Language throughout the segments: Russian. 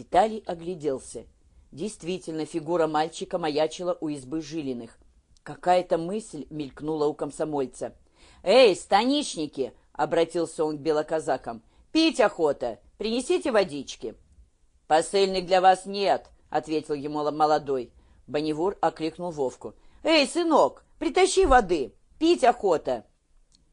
Виталий огляделся. Действительно, фигура мальчика маячила у избы Жилиных. Какая-то мысль мелькнула у комсомольца. «Эй, станичники!» — обратился он к белоказакам. «Пить охота! Принесите водички!» «Посыльных для вас нет!» — ответил ему молодой. Бонневур окликнул Вовку. «Эй, сынок, притащи воды! Пить охота!»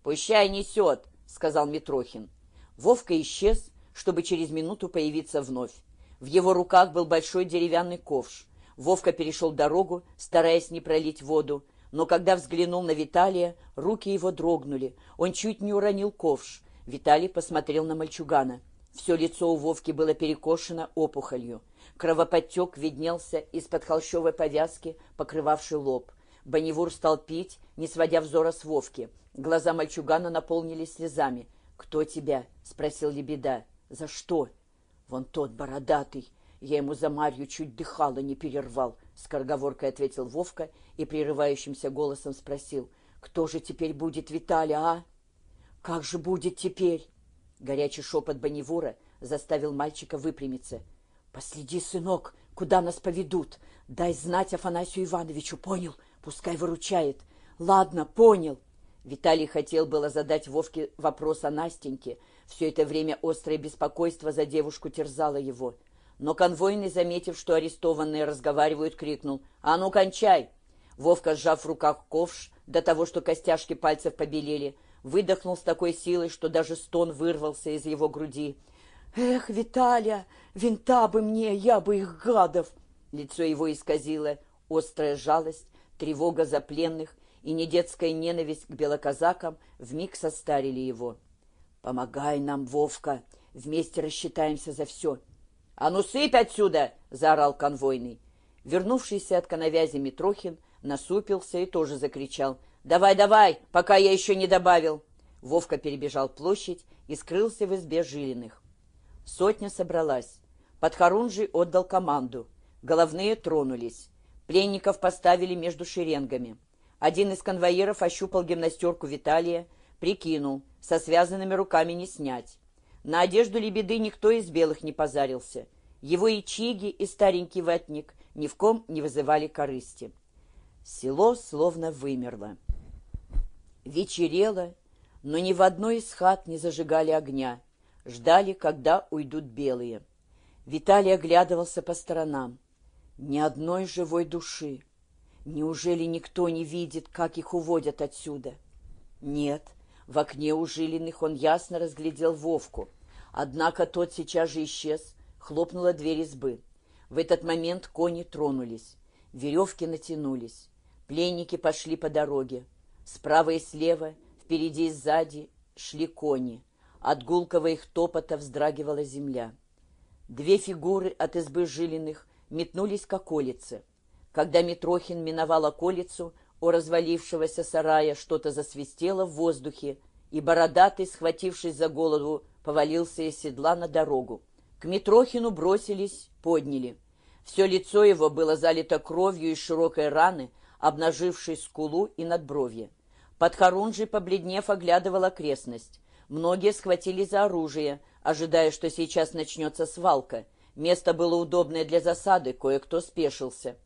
«Пущай несет!» — сказал Митрохин. Вовка исчез, чтобы через минуту появиться вновь. В его руках был большой деревянный ковш. Вовка перешел дорогу, стараясь не пролить воду, но когда взглянул на Виталия, руки его дрогнули. Он чуть не уронил ковш. Виталий посмотрел на мальчугана. Все лицо у Вовки было перекошено опухолью. Кровоподтек виднелся из-под холщовой повязки, покрывавшей лоб. Бонневур стал пить, не сводя взора с Вовки. Глаза мальчугана наполнились слезами. «Кто тебя?» — спросил Лебеда. «За что?» «Вон тот бородатый. Я ему за Марью чуть дыхало не перервал», — скороговоркой ответил Вовка и прерывающимся голосом спросил. «Кто же теперь будет Виталя, а?» «Как же будет теперь?» Горячий шепот Бонневура заставил мальчика выпрямиться. «Последи, сынок, куда нас поведут. Дай знать Афанасию Ивановичу, понял? Пускай выручает. Ладно, понял». Виталий хотел было задать Вовке вопрос о Настеньке. Все это время острое беспокойство за девушку терзало его. Но конвойный, заметив, что арестованные разговаривают, крикнул «А ну, кончай!». Вовка, сжав в руках ковш, до того, что костяшки пальцев побелели, выдохнул с такой силой, что даже стон вырвался из его груди. «Эх, Виталя, винта бы мне, я бы их гадов!» Лицо его исказило острая жалость, тревога за пленных и недетская ненависть к белоказакам вмиг состарили его. «Помогай нам, Вовка, вместе рассчитаемся за все». «А ну, сыпь отсюда!» — заорал конвойный. Вернувшийся от коновязи Митрохин насупился и тоже закричал. «Давай, давай, пока я еще не добавил!» Вовка перебежал площадь и скрылся в избе Жилиных. Сотня собралась. Подхорунжий отдал команду. Головные тронулись. Пленников поставили между шеренгами. Один из конвоиров ощупал гимнастерку Виталия, прикинул, со связанными руками не снять. На одежду Лебеды никто из белых не позарился. Его и чиги, и старенький ватник ни в ком не вызывали корысти. Село словно вымерло. Вечерело, но ни в одной из хат не зажигали огня. Ждали, когда уйдут белые. Виталий оглядывался по сторонам. Ни одной живой души. Неужели никто не видит, как их уводят отсюда? Нет, в окне у Жилиных он ясно разглядел Вовку. Однако тот сейчас же исчез, хлопнула дверь избы. В этот момент кони тронулись, веревки натянулись. Пленники пошли по дороге. Справа и слева, впереди и сзади шли кони. От гулкого их топота вздрагивала земля. Две фигуры от избы Жилиных метнулись к околице. Когда Митрохин миновал околицу, у развалившегося сарая что-то засвистело в воздухе, и бородатый, схватившись за голову, повалился из седла на дорогу. К Митрохину бросились, подняли. Все лицо его было залито кровью из широкой раны, обнажившей скулу и надбровье. Подхорунжий, побледнев, оглядывал окрестность. Многие схватили за оружие, ожидая, что сейчас начнется свалка. Место было удобное для засады, кое-кто спешился.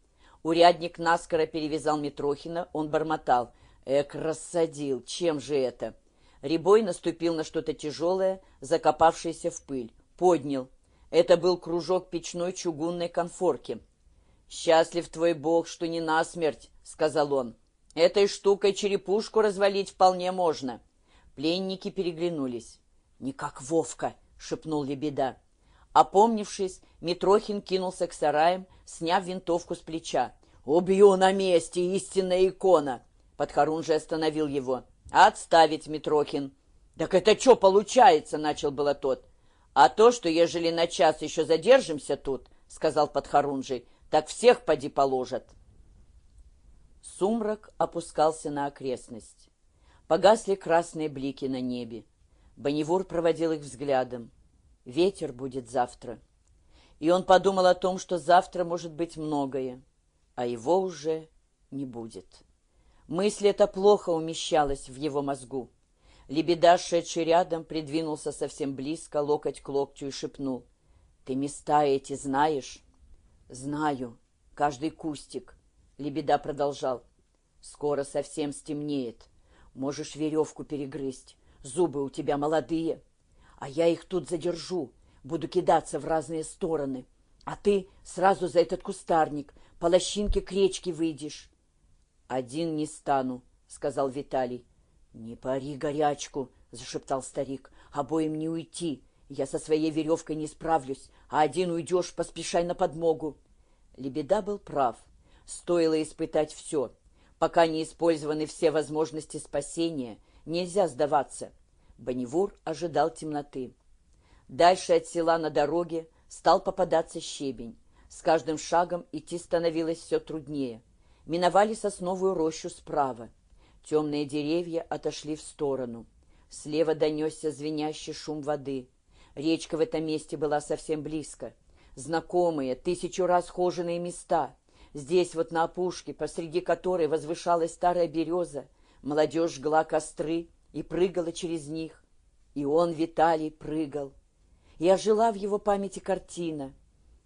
Урядник наскоро перевязал Митрохина, он бормотал. «Эк, рассадил! Чем же это?» Рябой наступил на что-то тяжелое, закопавшееся в пыль. Поднял. Это был кружок печной чугунной конфорки. «Счастлив твой бог, что не насмерть», — сказал он. «Этой штукой черепушку развалить вполне можно». Пленники переглянулись. «Не как Вовка», — шепнул Лебеда. Опомнившись, Митрохин кинулся к сараям, сняв винтовку с плеча. «Убью на месте, истинная икона!» Подхорунжий остановил его. «Отставить, Митрохин!» «Так это что получается?» — начал было тот. «А то, что ежели на час еще задержимся тут, — сказал Подхорунжий, — так всех поди положат». Сумрак опускался на окрестность. Погасли красные блики на небе. Бонневур проводил их взглядом. Ветер будет завтра. И он подумал о том, что завтра может быть многое, а его уже не будет. Мысль эта плохо умещалась в его мозгу. Лебеда, шедший рядом, придвинулся совсем близко, локоть к локтю и шепнул. Ты места эти знаешь? Знаю. Каждый кустик. Лебеда продолжал. Скоро совсем стемнеет. Можешь веревку перегрызть. Зубы у тебя молодые. А я их тут задержу. Буду кидаться в разные стороны. А ты сразу за этот кустарник по лощинке к речке выйдешь. Один не стану, сказал Виталий. Не пари горячку, зашептал старик. Обоим не уйти. Я со своей веревкой не справлюсь, а один уйдешь, поспешай на подмогу. Лебеда был прав. Стоило испытать все. Пока не использованы все возможности спасения, нельзя сдаваться. Бонневур ожидал темноты. Дальше от села на дороге стал попадаться щебень. С каждым шагом идти становилось все труднее. Миновали сосновую рощу справа. Темные деревья отошли в сторону. Слева донесся звенящий шум воды. Речка в этом месте была совсем близко. Знакомые, тысячу раз хоженые места. Здесь вот на опушке, посреди которой возвышалась старая береза, молодежь жгла костры и прыгала через них. И он, Виталий, прыгал. И ожила в его памяти картина.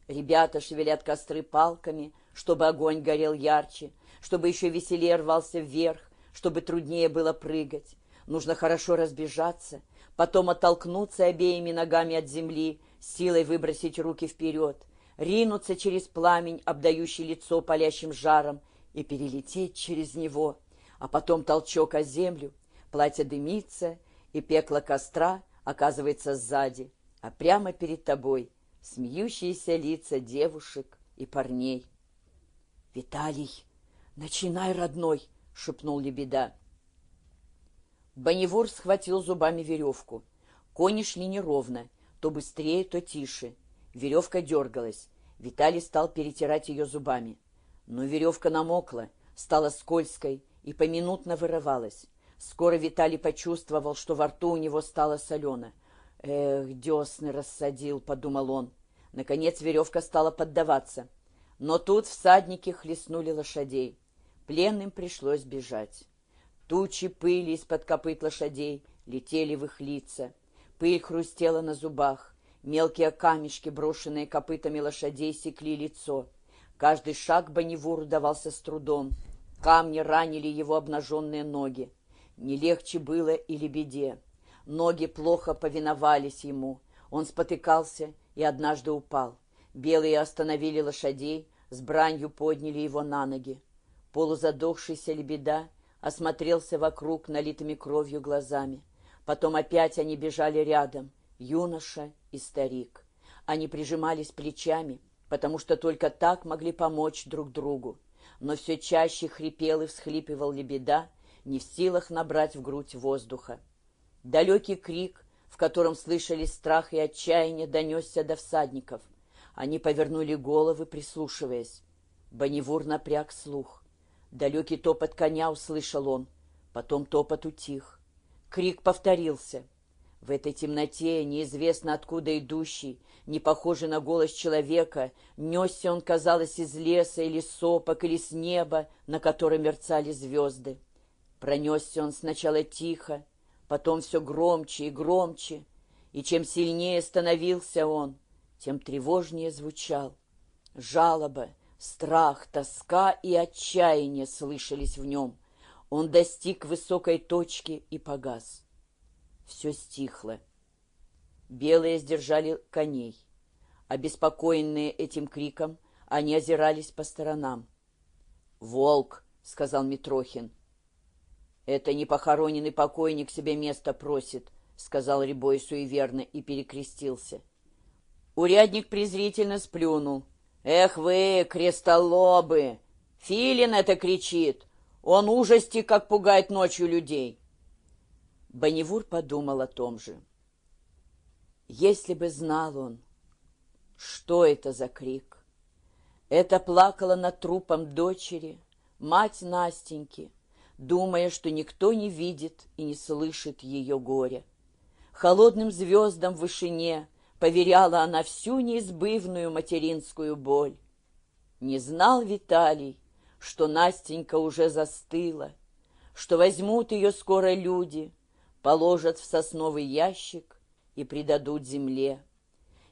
Ребята шевелят костры палками, чтобы огонь горел ярче, чтобы еще веселее рвался вверх, чтобы труднее было прыгать. Нужно хорошо разбежаться, потом оттолкнуться обеими ногами от земли, силой выбросить руки вперед, ринуться через пламень, обдающий лицо палящим жаром, и перелететь через него, а потом толчок о землю, платье дымится, и пекло костра оказывается сзади, а прямо перед тобой смеющиеся лица девушек и парней. «Виталий, начинай, родной!» — шепнул Лебеда. Бонневур схватил зубами веревку. Кони шли неровно, то быстрее, то тише. Веревка дергалась. Виталий стал перетирать ее зубами. Но веревка намокла, стала скользкой и поминутно вырывалась. Скоро Виталий почувствовал, что во рту у него стало солено. «Эх, десны рассадил», — подумал он. Наконец веревка стала поддаваться. Но тут всадники хлестнули лошадей. Пленным пришлось бежать. Тучи пыли из-под копыт лошадей летели в их лица. Пыль хрустела на зубах. Мелкие камешки, брошенные копытами лошадей, секли лицо. Каждый шаг Бонневуру давался с трудом. Камни ранили его обнаженные ноги. Не легче было и лебеде. Ноги плохо повиновались ему. Он спотыкался и однажды упал. Белые остановили лошадей, с бранью подняли его на ноги. Полузадохшийся лебеда осмотрелся вокруг налитыми кровью глазами. Потом опять они бежали рядом, юноша и старик. Они прижимались плечами, потому что только так могли помочь друг другу. Но все чаще хрипел и всхлипывал лебеда, не в силах набрать в грудь воздуха. Далекий крик, в котором слышались страх и отчаяние, донесся до всадников. Они повернули головы, прислушиваясь. Бонневур напряг слух. Далекий топот коня услышал он, потом топот утих. Крик повторился. В этой темноте, неизвестно откуда идущий, не похожий на голос человека, несся он, казалось, из леса или сопок, или с неба, на котором мерцали звезды. Пронесся он сначала тихо, потом все громче и громче, и чем сильнее становился он, тем тревожнее звучал. Жалоба, страх, тоска и отчаяние слышались в нем — он достиг высокой точки и погас. Все стихло. Белые сдержали коней. Обеспокоенные этим криком, они озирались по сторонам. «Волк!» — сказал Митрохин. «Это не похороненный покойник себе место просит», — сказал Рябой суеверно и перекрестился. Урядник презрительно сплюнул. «Эх вы, крестолобы! Филин это кричит! Он ужасти, как пугает ночью людей. Бонневур подумал о том же. Если бы знал он, что это за крик. Это плакала над трупом дочери, мать Настеньки, думая, что никто не видит и не слышит ее горя. Холодным звездам в вышине поверяла она всю неизбывную материнскую боль. Не знал Виталий, что Настенька уже застыла, что возьмут ее скоро люди, положат в сосновый ящик и предадут земле.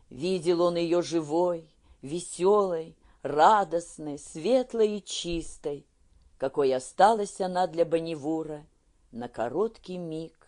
Видел он ее живой, веселой, радостной, светлой и чистой, какой осталась она для Бонневура на короткий миг